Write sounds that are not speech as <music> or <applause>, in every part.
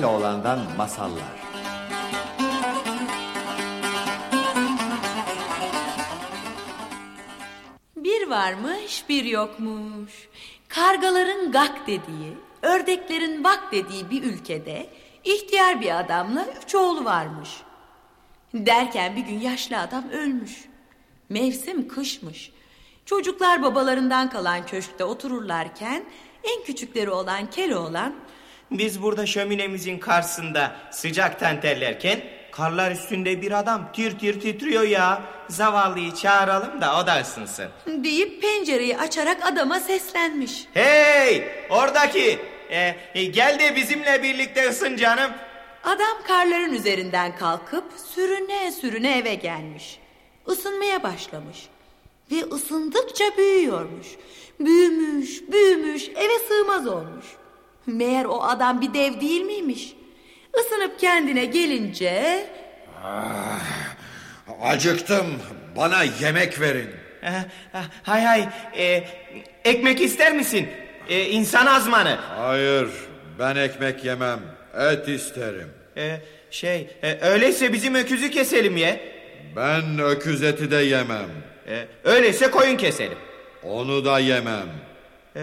Keloğlan'dan masallar. Bir varmış bir yokmuş. Kargaların gak dediği, ördeklerin vak dediği bir ülkede ihtiyar bir adamla üç oğlu varmış. Derken bir gün yaşlı adam ölmüş. Mevsim kışmış. Çocuklar babalarından kalan köşkte otururlarken en küçükleri olan Keloğlan Biz burada şöminemizin karşısında sıcaktan terlerken karlar üstünde bir adam tir tir titriyor ya. Zavallıyı çağıralım da o da ısınsın. deyip pencereyi açarak adama seslenmiş. Hey oradaki e, e, gel de bizimle birlikte ısın canım. Adam karların üzerinden kalkıp sürüne sürüne eve gelmiş. Isınmaya başlamış. Ve ısındıkça büyüyormuş. Büyümüş, büyümüş, eve sığmaz olmuş. Meğer o adam bir dev değil miymiş? Isınıp kendine gelince... Acıktım. Bana yemek verin. E, e, hay hay e, ekmek ister misin? E, insan azmanı. Hayır, ben ekmek yemem. Et isterim. E, şey e, öyleyse bizim öküzü keselim ye. Ben öküz eti de yemem. E, öyleyse koyun keselim. Onu da yemem. E,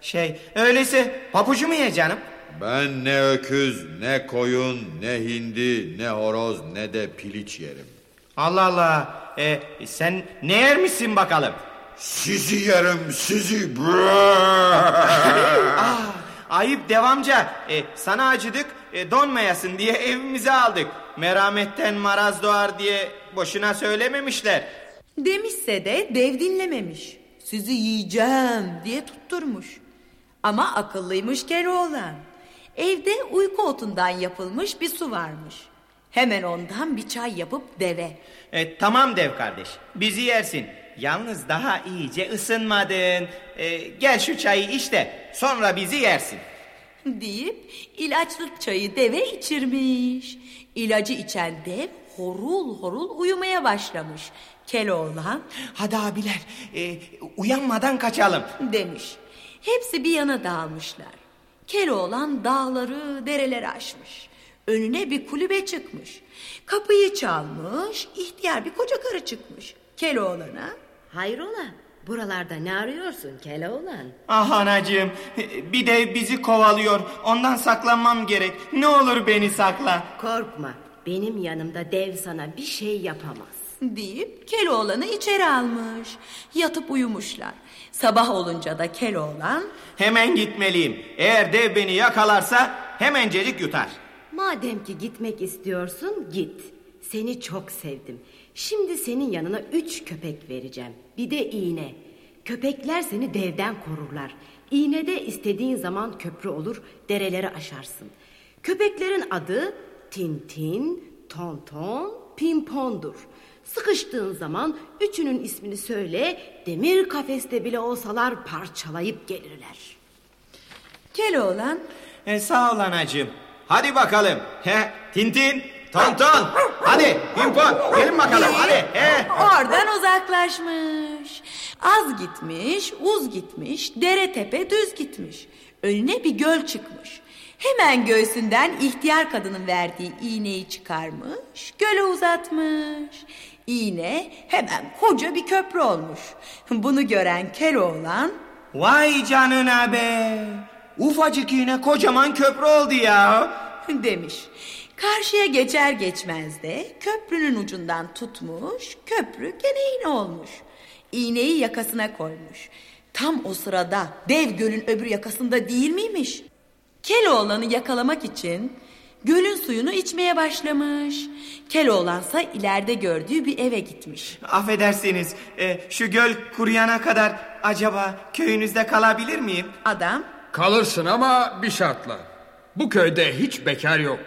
şey öyleyse papucu mu ye canım? Ben ne öküz, ne koyun, ne hindi, ne horoz, ne de piliç yerim. Allah Allah. E, sen ne yer misin bakalım? Sizi yerim, sizi. <laughs> Ah, ayıp devamca. E, sana acıdık e, donmayasın diye evimize aldık. Merhametten maraz doğar diye boşuna söylememişler. Demişse de dev dinlememiş. Sizi yiyeceğim diye tutturmuş. Ama akıllıymış Keloğlan. Evde uyku otundan yapılmış bir su varmış. Hemen ondan bir çay yapıp deve. E, tamam dev kardeş bizi yersin. Yalnız daha iyice ısınmadın. E, gel şu çayı iç de sonra bizi yersin. deyip ilaçlık çayı deve içirmiş. İlacı içen dev horul horul uyumaya başlamış. Keloğlan Hadi abiler e, uyanmadan kaçalım. demiş. Hepsi bir yana dağılmışlar. Keloğlan dağları, dereleri aşmış. Önüne bir kulübe çıkmış. Kapıyı çalmış, ihtiyar bir koca karı çıkmış. Keloğlan'a Hayrola? Buralarda ne arıyorsun Keloğlan? Ah anacığım bir de bizi kovalıyor. Ondan saklanmam gerek. Ne olur beni sakla. Korkma. Benim yanımda dev sana bir şey yapamaz. Deyip Keloğlan'ı içeri almış. Yatıp uyumuşlar. Sabah olunca da Keloğlan Hemen gitmeliyim. Eğer dev beni yakalarsa hemencecik yutar. Madem ki gitmek istiyorsun git. Seni çok sevdim. Şimdi senin yanına üç köpek vereceğim. Bir de iğne. Köpekler seni devden korurlar. İğnede istediğin zaman köprü olur, dereleri aşarsın. Köpeklerin adı Tintin, Tonton, Pimpon'dur. Sıkıştığın zaman üçünün ismini söyle, demir kafeste bile olsalar parçalayıp gelirler. Keloğlan E, sağ ol anacığım. Hadi bakalım. He, Tintin, Tonton. Hadi Pimpon gelin bakalım hadi. He. oradan uzaklaşmış. Az gitmiş, uz gitmiş, dere tepe düz gitmiş. Önüne bir göl çıkmış. Hemen göğsünden ihtiyar kadının verdiği iğneyi çıkarmış, göle uzatmış. İğne hemen koca bir köprü olmuş. Bunu gören Keloğlan Vay canına be. Ufacık iğne kocaman köprü oldu ya. demiş. Karşıya geçer geçmez de köprünün ucundan tutmuş, köprü gene iğne olmuş. İğneyi yakasına koymuş. Tam o sırada dev gölün öbür yakasında değil miymiş? Keloğlan'ı yakalamak için gölün suyunu içmeye başlamış. Keloğlansa ileride gördüğü bir eve gitmiş. Affedersiniz e, şu göl kuruyana kadar acaba köyünüzde kalabilir miyim? Adam Kalırsın ama bir şartla. Bu köyde hiç bekar yok.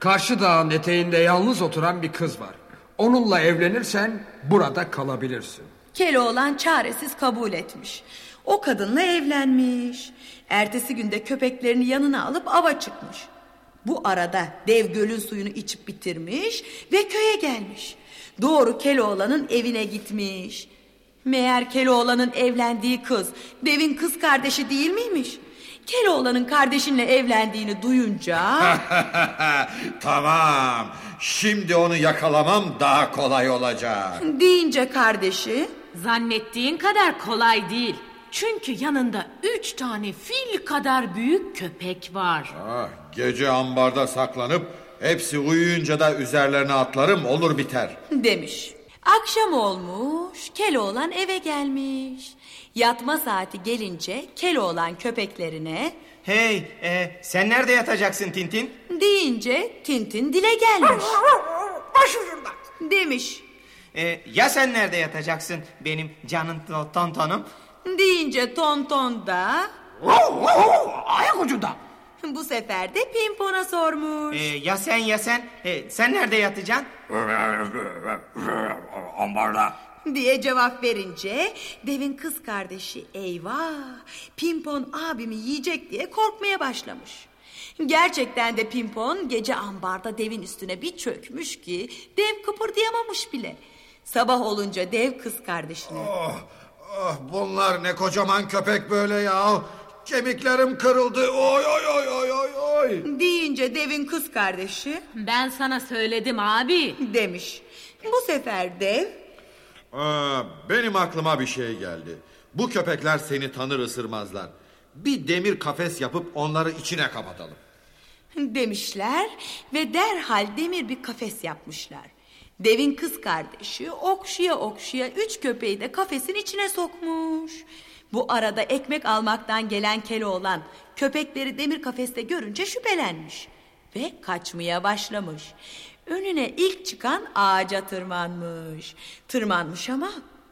Karşı dağın eteğinde yalnız oturan bir kız var. Onunla evlenirsen burada kalabilirsin. Keloğlan çaresiz kabul etmiş. O kadınla evlenmiş. Ertesi günde köpeklerini yanına alıp ava çıkmış. Bu arada dev gölün suyunu içip bitirmiş ve köye gelmiş. Doğru Keloğlan'ın evine gitmiş. Meğer Keloğlan'ın evlendiği kız devin kız kardeşi değil miymiş? Keloğlan'ın kardeşinle evlendiğini duyunca... <laughs> tamam. Şimdi onu yakalamam daha kolay olacak. deyince kardeşi... Zannettiğin kadar kolay değil. Çünkü yanında üç tane fil kadar büyük köpek var. Ah, gece ambarda saklanıp hepsi uyuyunca da üzerlerine atlarım olur biter. demiş. Akşam olmuş, Keloğlan eve gelmiş. Yatma saati gelince Keloğlan köpeklerine Hey e, sen nerede yatacaksın Tintin? deyince Tintin dile gelmiş. <laughs> Başucumda. Demiş. E, ya sen nerede yatacaksın benim canım to- tontonum? Deyince Tonton da Ayak ucunda. bu sefer de Pimpon'a sormuş. E, ya sen ya sen e, sen nerede yatacaksın? Ambarda. diye cevap verince devin kız kardeşi eyvah Pimpon abimi yiyecek diye korkmaya başlamış. Gerçekten de Pimpon gece ambarda devin üstüne bir çökmüş ki dev kıpırdayamamış bile. Sabah olunca dev kız kardeşine Oh, oh, bunlar ne kocaman köpek böyle ya. Kemiklerim kırıldı. Oy oy oy oy oy oy. deyince devin kız kardeşi Ben sana söyledim abi. demiş. Bu sefer dev Aa, benim aklıma bir şey geldi. Bu köpekler seni tanır ısırmazlar. Bir demir kafes yapıp onları içine kapatalım. demişler ve derhal demir bir kafes yapmışlar. Devin kız kardeşi okşuya okşuya üç köpeği de kafesin içine sokmuş. Bu arada ekmek almaktan gelen Keloğlan köpekleri demir kafeste görünce şüphelenmiş ve kaçmaya başlamış. Önüne ilk çıkan ağaca tırmanmış. Tırmanmış ama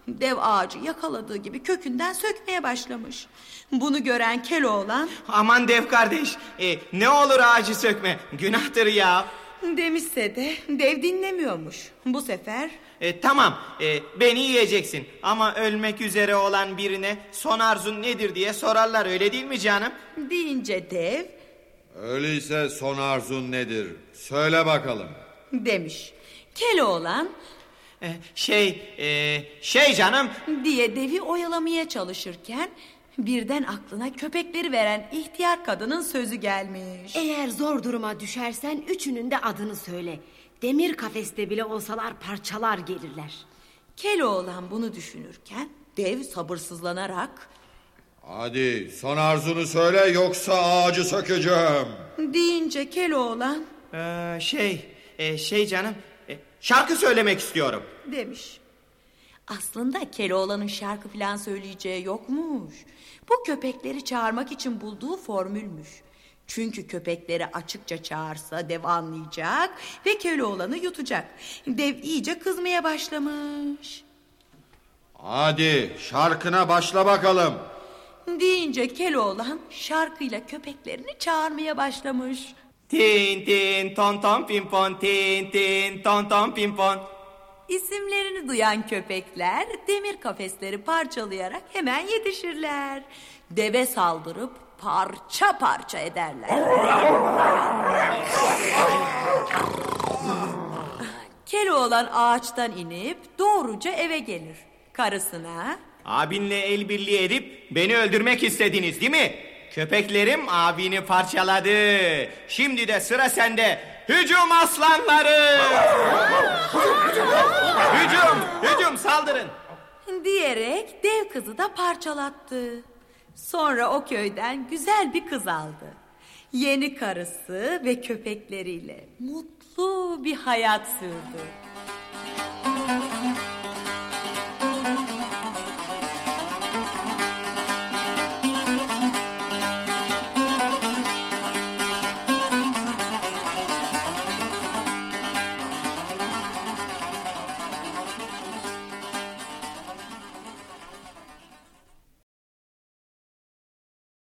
dev ağacı yakaladığı gibi kökünden sökmeye başlamış. Bunu gören Keloğlan Aman dev kardeş e, ne olur ağacı sökme günahtır ya. Demişse de dev dinlemiyormuş. Bu sefer E, tamam e, beni yiyeceksin ama ölmek üzere olan birine son arzun nedir diye sorarlar öyle değil mi canım? deyince dev Öyleyse son arzun nedir? Söyle bakalım. demiş. Keloğlan E, şey e, şey canım diye devi oyalamaya çalışırken birden aklına köpekleri veren ihtiyar kadının sözü gelmiş. Eğer zor duruma düşersen üçünün de adını söyle. Demir kafeste bile olsalar parçalar gelirler. Keloğlan bunu düşünürken dev sabırsızlanarak Hadi son arzunu söyle yoksa ağacı sökeceğim. deyince Keloğlan e, şey e, şey canım e, şarkı söylemek istiyorum. demiş. Aslında Keloğlan'ın şarkı falan söyleyeceği yokmuş. Bu köpekleri çağırmak için bulduğu formülmüş. Çünkü köpekleri açıkça çağırsa dev anlayacak ve Keloğlan'ı yutacak. Dev iyice kızmaya başlamış. Hadi şarkına başla bakalım. Deyince Keloğlan şarkıyla köpeklerini çağırmaya başlamış. Tin tin ton ton pimpon tin tin ton ton pimpon. İsimlerini duyan köpekler demir kafesleri parçalayarak hemen yetişirler. Deve saldırıp parça parça ederler. Keloğlan ağaçtan inip doğruca eve gelir. Karısına Abinle el birliği edip beni öldürmek istediniz değil mi? Köpeklerim abini parçaladı. Şimdi de sıra sende. Hücum aslanları! hücum, hücum saldırın. diyerek dev kızı da parçalattı. Sonra o köyden güzel bir kız aldı. Yeni karısı ve köpekleriyle mutlu bir hayat sürdü.